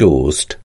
toast.